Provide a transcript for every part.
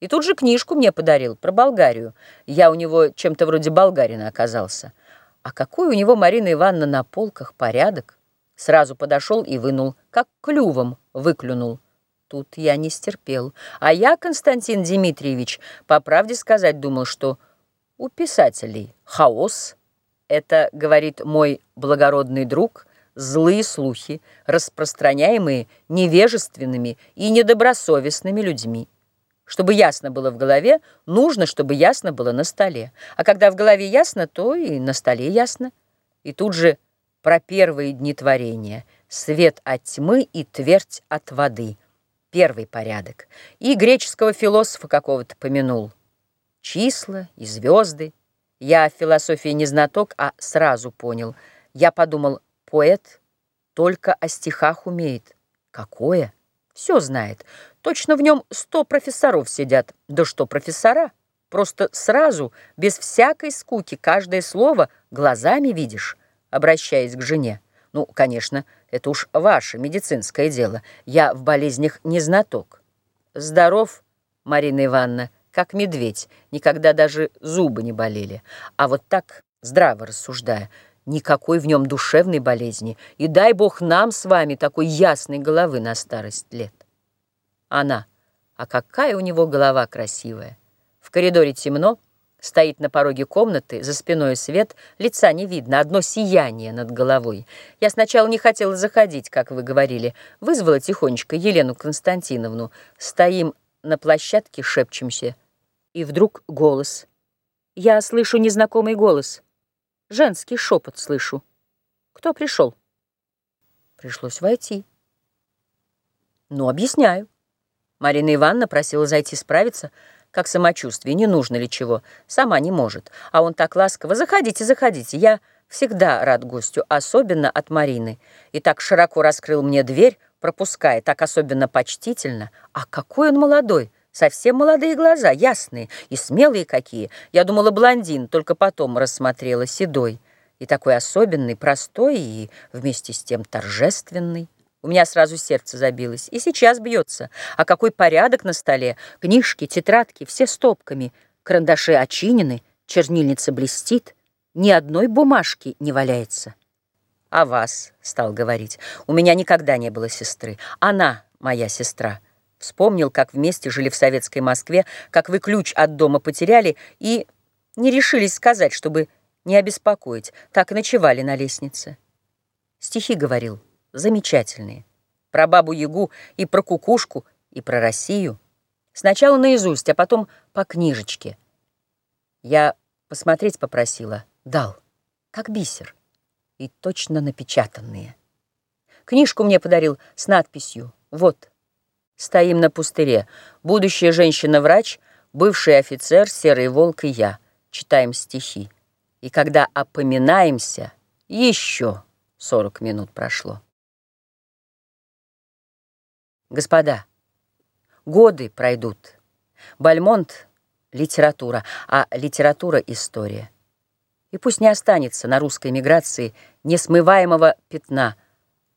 И тут же книжку мне подарил про Болгарию. Я у него чем-то вроде болгарина оказался. А какой у него, Марина Ивановна, на полках порядок? Сразу подошел и вынул, как клювом выклюнул. Тут я не стерпел. А я, Константин Дмитриевич, по правде сказать думал, что у писателей хаос. Это, говорит мой благородный друг, злые слухи, распространяемые невежественными и недобросовестными людьми. Чтобы ясно было в голове, нужно, чтобы ясно было на столе. А когда в голове ясно, то и на столе ясно. И тут же про первые дни творения. Свет от тьмы и твердь от воды. Первый порядок. И греческого философа какого-то помянул. Числа и звезды. Я в философии не знаток, а сразу понял. Я подумал, поэт только о стихах умеет. Какое? Все знает. Точно в нем сто профессоров сидят. Да что профессора? Просто сразу, без всякой скуки, каждое слово глазами видишь, обращаясь к жене. Ну, конечно, это уж ваше медицинское дело. Я в болезнях не знаток. Здоров, Марина Ивановна, как медведь. Никогда даже зубы не болели. А вот так, здраво рассуждая, никакой в нем душевной болезни. И дай бог нам с вами такой ясной головы на старость лет. Она. А какая у него голова красивая. В коридоре темно, стоит на пороге комнаты, за спиной свет, лица не видно, одно сияние над головой. Я сначала не хотела заходить, как вы говорили. Вызвала тихонечко Елену Константиновну. Стоим на площадке, шепчемся. И вдруг голос. Я слышу незнакомый голос. Женский шепот слышу. Кто пришел? Пришлось войти. Ну, объясняю. Марина Ивановна просила зайти справиться, как самочувствие, не нужно ли чего. Сама не может. А он так ласково «Заходите, заходите, я всегда рад гостю, особенно от Марины». И так широко раскрыл мне дверь, пропуская, так особенно почтительно. А какой он молодой! Совсем молодые глаза, ясные и смелые какие. Я думала, блондин, только потом рассмотрела седой. И такой особенный, простой и вместе с тем торжественный. У меня сразу сердце забилось. И сейчас бьется. А какой порядок на столе. Книжки, тетрадки, все стопками. Карандаши очинены, чернильница блестит. Ни одной бумажки не валяется. «А вас», — стал говорить, — «у меня никогда не было сестры. Она моя сестра». Вспомнил, как вместе жили в советской Москве, как вы ключ от дома потеряли и не решились сказать, чтобы не обеспокоить. Так и ночевали на лестнице. Стихи говорил замечательные. Про бабу-ягу и про кукушку, и про Россию. Сначала наизусть, а потом по книжечке. Я посмотреть попросила, дал, как бисер, и точно напечатанные. Книжку мне подарил с надписью «Вот, стоим на пустыре, будущая женщина-врач, бывший офицер, серый волк и я, читаем стихи. И когда опоминаемся, еще сорок минут прошло». Господа, годы пройдут. Бальмонт — литература, а литература — история. И пусть не останется на русской миграции несмываемого пятна.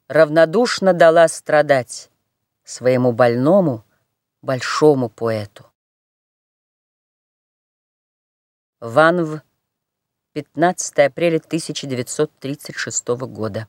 Равнодушно дала страдать своему больному, большому поэту. Ванв, 15 апреля 1936 года.